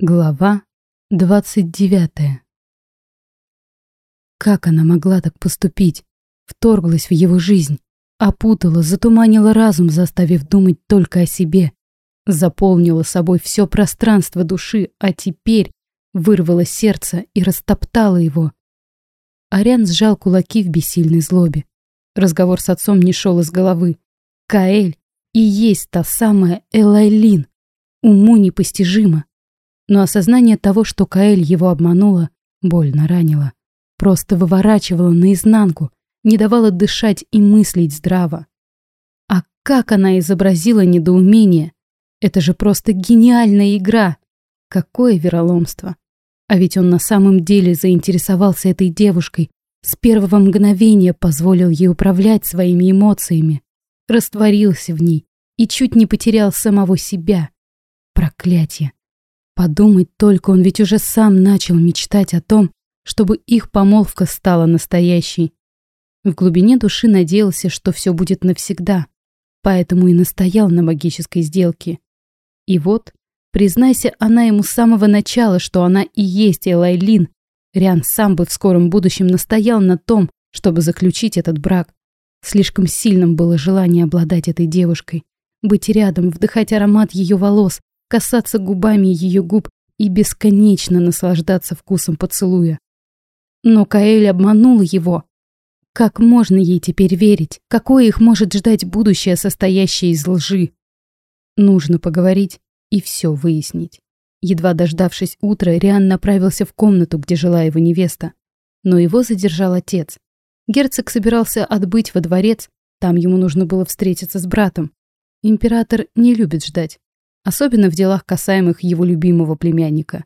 Глава двадцать девятая. Как она могла так поступить? Вторглась в его жизнь, опутала, затуманила разум, заставив думать только о себе, заполнила собой все пространство души, а теперь вырвала сердце и растоптала его. Ариан сжал кулаки в бессильной злобе. Разговор с отцом не шел из головы. Каэль и есть та самая Элайлин. Уму непостижимо но осознание того, что Каэль его обманула, больно ранило. Просто выворачивала наизнанку, не давала дышать и мыслить здраво. А как она изобразила недоумение? Это же просто гениальная игра! Какое вероломство! А ведь он на самом деле заинтересовался этой девушкой, с первого мгновения позволил ей управлять своими эмоциями, растворился в ней и чуть не потерял самого себя. Проклятие! Подумать только, он ведь уже сам начал мечтать о том, чтобы их помолвка стала настоящей. В глубине души надеялся, что все будет навсегда, поэтому и настоял на магической сделке. И вот, признайся она ему с самого начала, что она и есть Элайлин, Риан сам бы в скором будущем настоял на том, чтобы заключить этот брак. Слишком сильным было желание обладать этой девушкой, быть рядом, вдыхать аромат ее волос, касаться губами ее губ и бесконечно наслаждаться вкусом поцелуя. Но Каэль обманула его. Как можно ей теперь верить? Какое их может ждать будущее, состоящее из лжи? Нужно поговорить и все выяснить. Едва дождавшись утра, Риан направился в комнату, где жила его невеста. Но его задержал отец. Герцог собирался отбыть во дворец, там ему нужно было встретиться с братом. Император не любит ждать особенно в делах, касаемых его любимого племянника.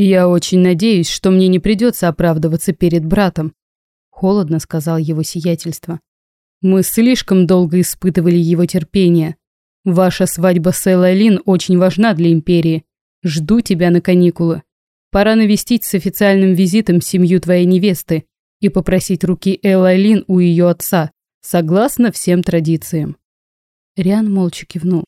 «Я очень надеюсь, что мне не придется оправдываться перед братом», — холодно сказал его сиятельство. «Мы слишком долго испытывали его терпение. Ваша свадьба с Элайлин очень важна для Империи. Жду тебя на каникулы. Пора навестить с официальным визитом семью твоей невесты и попросить руки Элайлин у ее отца, согласно всем традициям». Риан молча кивнул.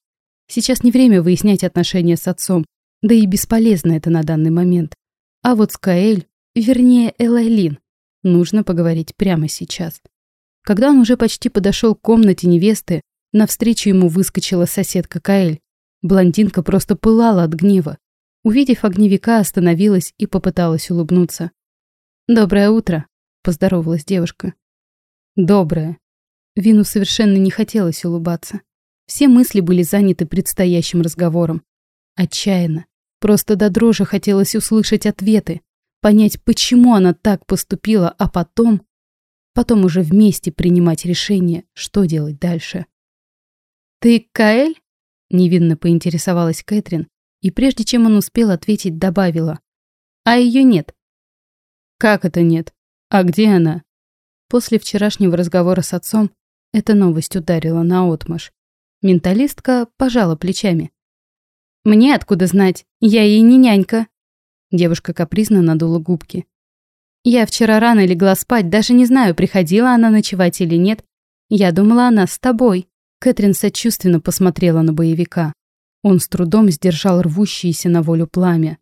Сейчас не время выяснять отношения с отцом, да и бесполезно это на данный момент. А вот с Каэль, вернее Элайлин, нужно поговорить прямо сейчас. Когда он уже почти подошел к комнате невесты, навстречу ему выскочила соседка Каэль. Блондинка просто пылала от гнева. Увидев огневика, остановилась и попыталась улыбнуться. «Доброе утро», — поздоровалась девушка. «Доброе». Вину совершенно не хотелось улыбаться. Все мысли были заняты предстоящим разговором. Отчаянно. Просто до дрожи хотелось услышать ответы, понять, почему она так поступила, а потом... Потом уже вместе принимать решение, что делать дальше. «Ты Каэль?» — невинно поинтересовалась Кэтрин, и прежде чем он успел ответить, добавила. «А ее нет». «Как это нет? А где она?» После вчерашнего разговора с отцом эта новость ударила на отмашь. Менталистка пожала плечами. «Мне откуда знать? Я ей не нянька». Девушка капризно надула губки. «Я вчера рано легла спать, даже не знаю, приходила она ночевать или нет. Я думала, она с тобой». Кэтрин сочувственно посмотрела на боевика. Он с трудом сдержал рвущееся на волю пламя.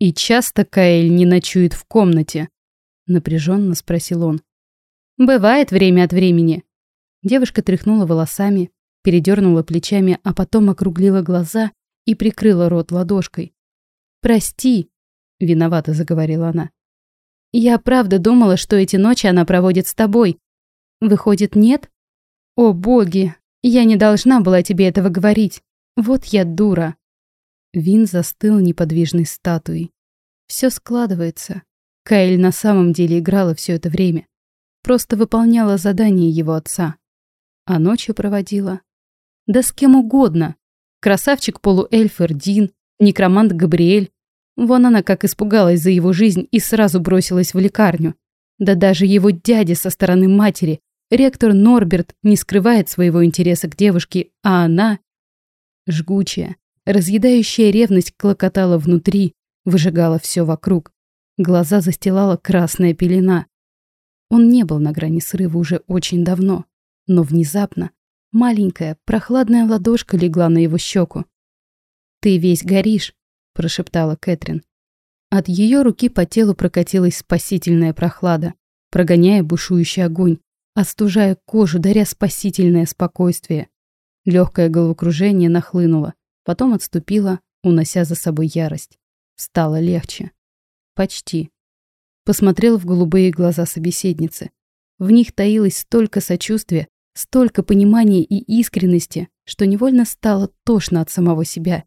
«И часто Каэль не ночует в комнате?» Напряженно спросил он. «Бывает время от времени». Девушка тряхнула волосами, передернула плечами, а потом округлила глаза и прикрыла рот ладошкой. «Прости», — виновато заговорила она. «Я правда думала, что эти ночи она проводит с тобой. Выходит, нет? О, боги, я не должна была тебе этого говорить. Вот я дура». Вин застыл неподвижной статуей. Все складывается. Каэль на самом деле играла все это время. Просто выполняла задание его отца. А ночью проводила да с кем угодно. Красавчик-полуэльф Эрдин, некромант Габриэль. Вон она как испугалась за его жизнь и сразу бросилась в лекарню. Да даже его дядя со стороны матери, ректор Норберт, не скрывает своего интереса к девушке, а она... Жгучая, разъедающая ревность клокотала внутри, выжигала все вокруг. Глаза застилала красная пелена. Он не был на грани срыва уже очень давно, но внезапно Маленькая, прохладная ладошка легла на его щеку. «Ты весь горишь», – прошептала Кэтрин. От ее руки по телу прокатилась спасительная прохлада, прогоняя бушующий огонь, остужая кожу, даря спасительное спокойствие. Легкое головокружение нахлынуло, потом отступило, унося за собой ярость. Стало легче. Почти. Посмотрел в голубые глаза собеседницы. В них таилось столько сочувствия, столько понимания и искренности, что невольно стало тошно от самого себя.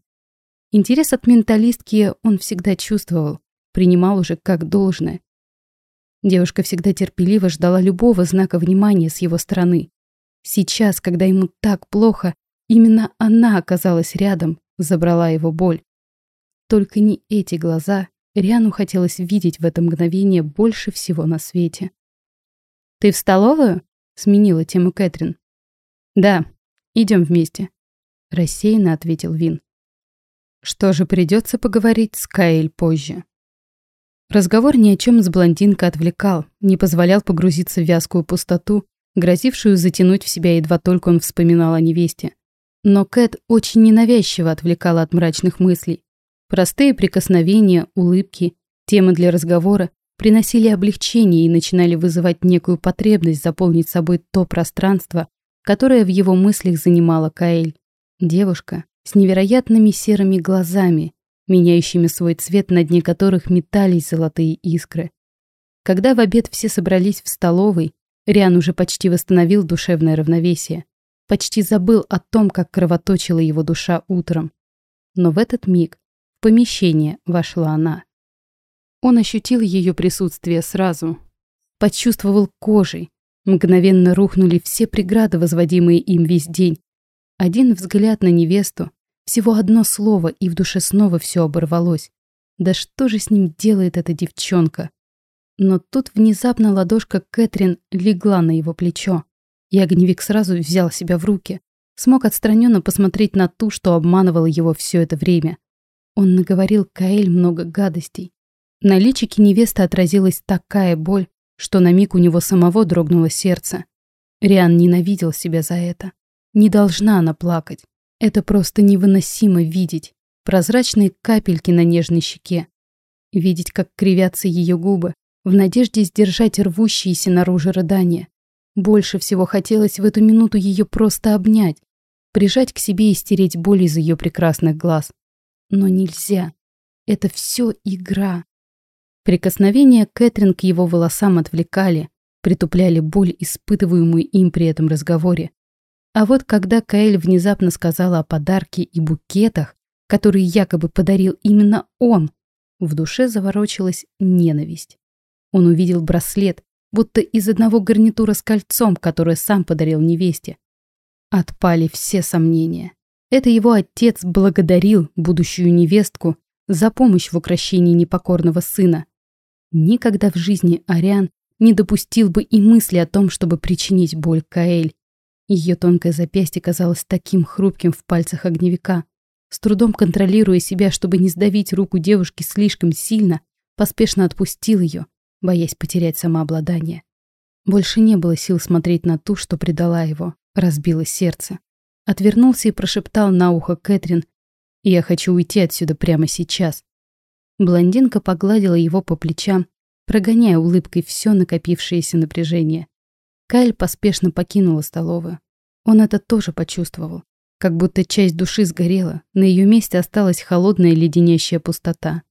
Интерес от менталистки он всегда чувствовал, принимал уже как должное. Девушка всегда терпеливо ждала любого знака внимания с его стороны. Сейчас, когда ему так плохо, именно она оказалась рядом, забрала его боль. Только не эти глаза Риану хотелось видеть в это мгновение больше всего на свете. «Ты в столовую?» — сменила тему Кэтрин. «Да, идем вместе», — рассеянно ответил Вин. Что же придется поговорить с Каэль позже. Разговор ни о чем с блондинкой отвлекал, не позволял погрузиться в вязкую пустоту, грозившую затянуть в себя едва только он вспоминал о невесте. Но Кэт очень ненавязчиво отвлекала от мрачных мыслей. Простые прикосновения, улыбки, темы для разговора приносили облегчение и начинали вызывать некую потребность заполнить собой то пространство, которое в его мыслях занимала Каэль. Девушка с невероятными серыми глазами, меняющими свой цвет, на дне которых метались золотые искры. Когда в обед все собрались в столовой, Риан уже почти восстановил душевное равновесие, почти забыл о том, как кровоточила его душа утром. Но в этот миг в помещение вошла она. Он ощутил ее присутствие сразу, почувствовал кожей, мгновенно рухнули все преграды, возводимые им весь день. Один взгляд на невесту, всего одно слово, и в душе снова все оборвалось. Да что же с ним делает эта девчонка? Но тут внезапно ладошка Кэтрин легла на его плечо, и огневик сразу взял себя в руки, смог отстраненно посмотреть на ту, что обманывала его все это время. Он наговорил Каэль много гадостей. На личике невесты отразилась такая боль, что на миг у него самого дрогнуло сердце. Риан ненавидел себя за это. Не должна она плакать. Это просто невыносимо видеть. Прозрачные капельки на нежной щеке. Видеть, как кривятся ее губы, в надежде сдержать рвущиеся наружу рыдания. Больше всего хотелось в эту минуту ее просто обнять, прижать к себе и стереть боль из ее прекрасных глаз. Но нельзя. Это все игра. Прикосновения Кэтрин к его волосам отвлекали, притупляли боль, испытываемую им при этом разговоре. А вот когда Каэль внезапно сказала о подарке и букетах, которые якобы подарил именно он, в душе заворочилась ненависть. Он увидел браслет, будто из одного гарнитура с кольцом, которое сам подарил невесте. Отпали все сомнения. Это его отец благодарил будущую невестку за помощь в укрощении непокорного сына. Никогда в жизни Ариан не допустил бы и мысли о том, чтобы причинить боль Каэль. Ее тонкое запястье казалось таким хрупким в пальцах огневика. С трудом контролируя себя, чтобы не сдавить руку девушки слишком сильно, поспешно отпустил ее, боясь потерять самообладание. Больше не было сил смотреть на ту, что предала его, разбило сердце. Отвернулся и прошептал на ухо Кэтрин, «Я хочу уйти отсюда прямо сейчас». Блондинка погладила его по плечам, прогоняя улыбкой все накопившееся напряжение. Кайль поспешно покинула столовую. Он это тоже почувствовал. Как будто часть души сгорела, на ее месте осталась холодная леденящая пустота.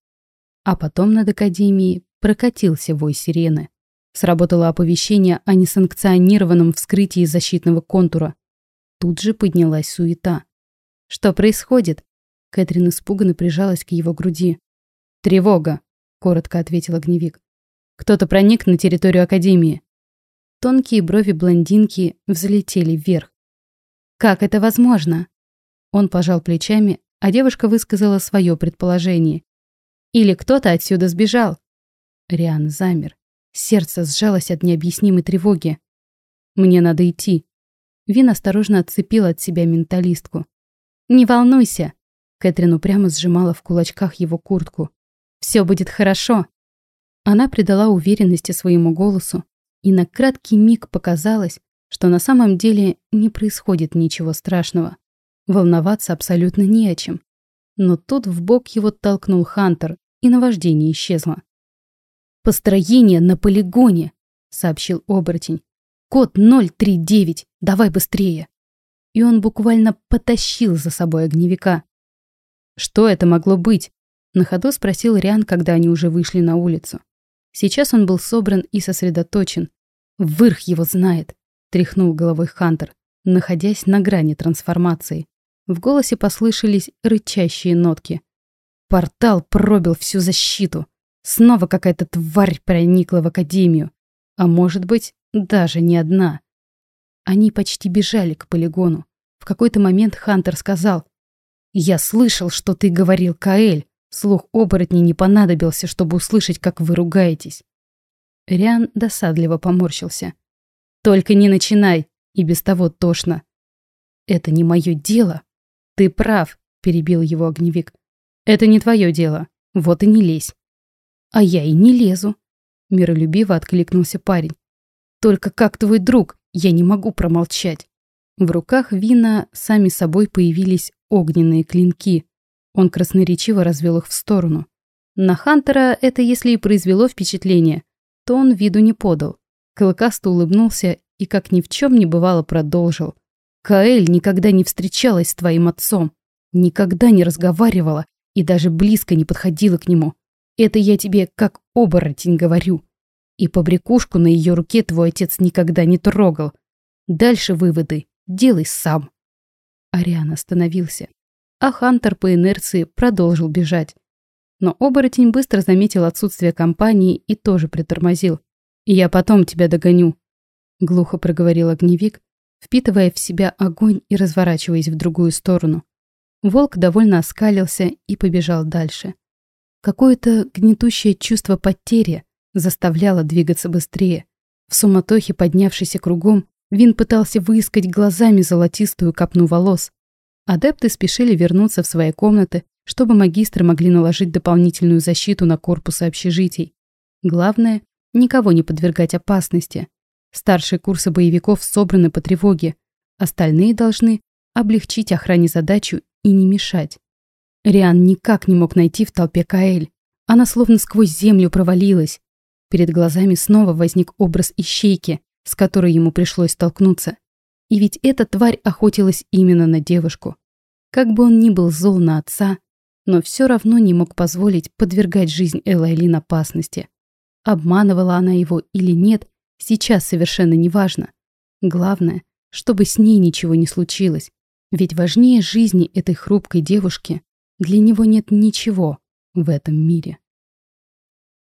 А потом над Академией прокатился вой сирены. Сработало оповещение о несанкционированном вскрытии защитного контура. Тут же поднялась суета. «Что происходит?» Кэтрин испуганно прижалась к его груди. «Тревога», — коротко ответил огневик. «Кто-то проник на территорию Академии. Тонкие брови блондинки взлетели вверх. «Как это возможно?» Он пожал плечами, а девушка высказала свое предположение. «Или кто-то отсюда сбежал?» Риан замер. Сердце сжалось от необъяснимой тревоги. «Мне надо идти». Вин осторожно отцепил от себя менталистку. «Не волнуйся!» Кэтрин упрямо сжимала в кулачках его куртку. «Все будет хорошо!» Она придала уверенности своему голосу, и на краткий миг показалось, что на самом деле не происходит ничего страшного. Волноваться абсолютно не о чем. Но тут в бок его толкнул Хантер, и наваждение исчезло. «Построение на полигоне», — сообщил оборотень. «Код 039, давай быстрее!» И он буквально потащил за собой огневика. «Что это могло быть?» — на ходу спросил Риан, когда они уже вышли на улицу. Сейчас он был собран и сосредоточен. «Вырх его знает», — тряхнул головой Хантер, находясь на грани трансформации. В голосе послышались рычащие нотки. Портал пробил всю защиту. Снова какая-то тварь проникла в Академию. А может быть, даже не одна. Они почти бежали к полигону. В какой-то момент Хантер сказал. «Я слышал, что ты говорил, Каэль. Слух оборотней не понадобился, чтобы услышать, как вы ругаетесь». Риан досадливо поморщился. «Только не начинай, и без того тошно». «Это не мое дело». «Ты прав», — перебил его огневик. «Это не твое дело. Вот и не лезь». «А я и не лезу», — миролюбиво откликнулся парень. «Только как твой друг, я не могу промолчать». В руках Вина сами собой появились огненные клинки. Он красноречиво развел их в сторону. На Хантера это если и произвело впечатление, то он виду не подал. Клыкасто улыбнулся и, как ни в чем не бывало, продолжил. «Каэль никогда не встречалась с твоим отцом, никогда не разговаривала и даже близко не подходила к нему. Это я тебе как оборотень говорю. И побрякушку на ее руке твой отец никогда не трогал. Дальше выводы делай сам». Ариан остановился, а Хантер по инерции продолжил бежать. Но оборотень быстро заметил отсутствие компании и тоже притормозил. «Я потом тебя догоню», — глухо проговорил огневик, впитывая в себя огонь и разворачиваясь в другую сторону. Волк довольно оскалился и побежал дальше. Какое-то гнетущее чувство потери заставляло двигаться быстрее. В суматохе, поднявшейся кругом, Вин пытался выискать глазами золотистую копну волос. Адепты спешили вернуться в свои комнаты, чтобы магистры могли наложить дополнительную защиту на корпусы общежитий. Главное – никого не подвергать опасности. Старшие курсы боевиков собраны по тревоге. Остальные должны облегчить охране задачу и не мешать. Риан никак не мог найти в толпе Каэль. Она словно сквозь землю провалилась. Перед глазами снова возник образ ищейки, с которой ему пришлось столкнуться. И ведь эта тварь охотилась именно на девушку. Как бы он ни был зол на отца, но все равно не мог позволить подвергать жизнь Элайлин опасности. Обманывала она его или нет, сейчас совершенно не важно. Главное, чтобы с ней ничего не случилось, ведь важнее жизни этой хрупкой девушки для него нет ничего в этом мире.